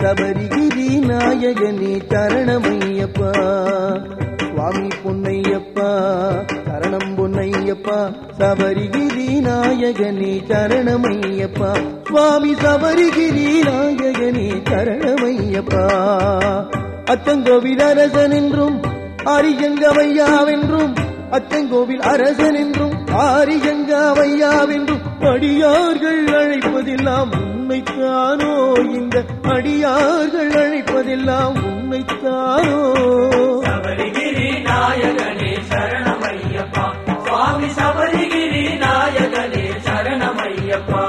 சபரிகிரி நாயகனே சரணமையப்பா சுவாமி பொன்னையப்பா சரணம் பொன்னையப்பா சபரிகிரி நாயகனே சரணமையப்பா சுவாமி சபரிகிரி நாயகனே சரணமையப்பா அத்தங்கோவிலரசன் என்றும் அரியங்கவையாவென்றும் அத்தங்கோவில் அரசன் என்றும் ஆரியங்காவையாவென்றும் அடியார்கள் அழைப்பதெல்லாம் உண்மைத்தானோ? இந்த அடியார்கள் அழைப்பதெல்லாம் உண்மைத்தானோ? சபரிகிரி நாயகனே சரணமையப்பா. சுவாமி சபரிகிரி நாயகனே சரணமையப்பா.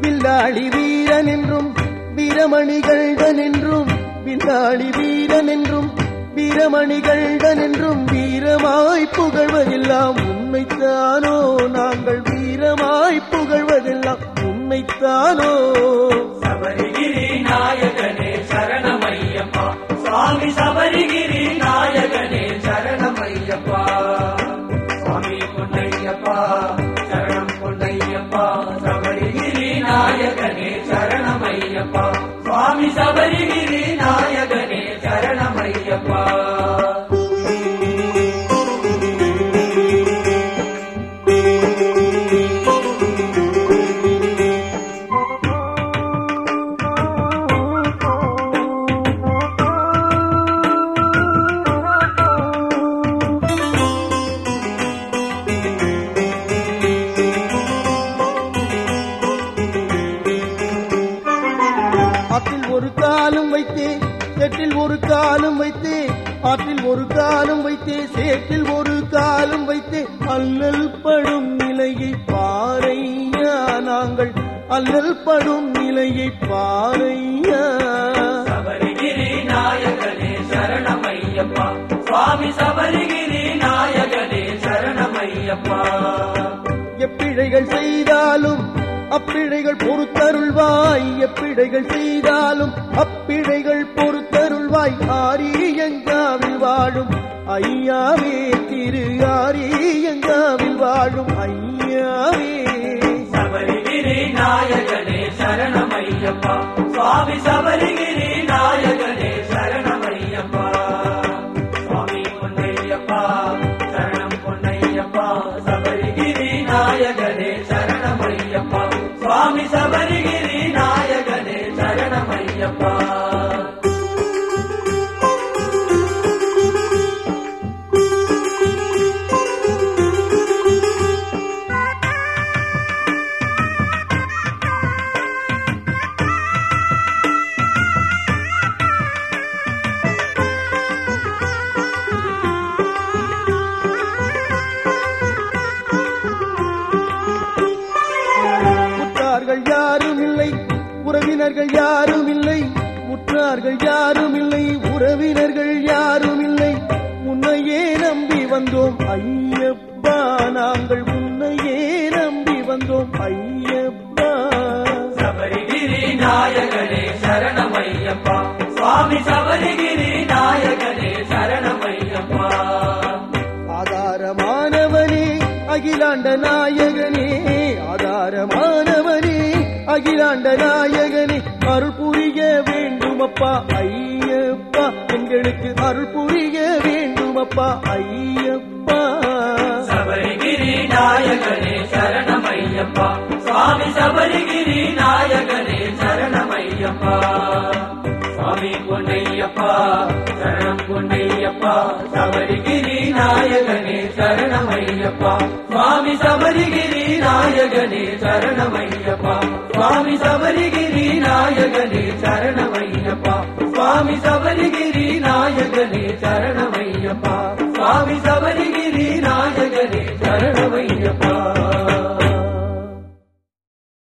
வில்லாளி வீரன் என்றும் வீரமணிகள்டன் என்றும் வில்லாளி வீரன் என்றும் வீரமணிகள்டன் என்றும் வீரமாய் புகழ்வதெல்லாம் உண்மைத்தானோ நாங்கள் வீரமாய் புகழ்வதெல்லாம் உண்மைத்தானோ சபரிகிரி நாயகனே சரணமையப்பா. சுவாமி சபரிகிரி காலும் வைத்தே சேற்றில் ஒரு காலும் வைத்தே ஆற்றில் ஒரு காலும் வைத்தே சேற்றில் ஒரு காலும் வைத்தே அல்லல் படும் நிலையை பாறையா நாங்கள் அல்லல் படும் நிலையை பாறையா. சபரிகிரி நாயகனே சரணமையப்பா. சுவாமி சபரிகிரி நாயகனே சரணமையப்பா. எப்பிழைகள் செய்தாலும் அப்பிழைகள் பொறுத்தருள்வாய் எப்பிழைகள் செய்தாலும் அப்பிழைகள் பொறுத்தருள்வாய். ஆரியங்காவில் வாழும் ஐயாவே திரு ஆரியங்காவில் வாழும் ஐயாவே. சபரிகிரி நாயகனே சரணமையப்பா சுவாமி சபரிகிரி சரணமையப்பா உறவினர்கள் யாரும் இல்லை. உற்றார்கள் யாரும் இல்லை. உறவினர்கள் யாரும் இல்லை. உன்னையே நம்பி வந்தோம். ஐயப்பா நாங்கள் உன்னையே நம்பி வந்தோம். ஐயப்பா. சபரிகிரி நாயகனே சரணமையப்பா சுவாமி சபரிகிரி நாயகனே சரணமையப்பா ஆதாரமானவனே அகிலாண்ட நாயகனே. ஆதாரமானவனே அகிலாண்ட நாயகனே. அருள் புரிய வேண்டுமப்பா ஐயப்பா. சபரிகிரி நாயகனே சரணமையப்பா. சுவாமி சபரிகிரி நாயகனே சரணமையப்பா. சுவாமி பொன்னையப்பா சரணம் பொன்னையப்பா. சபரிகிரி நாயகனே சரணமையப்பா. சுவாமி சபரிகிரி நாயகனே சரணமையப்பா. சுவாமி சபரிகிரி நாயகனே சரணமையப்பா. சுவாமி சபரி i'm a Amizade.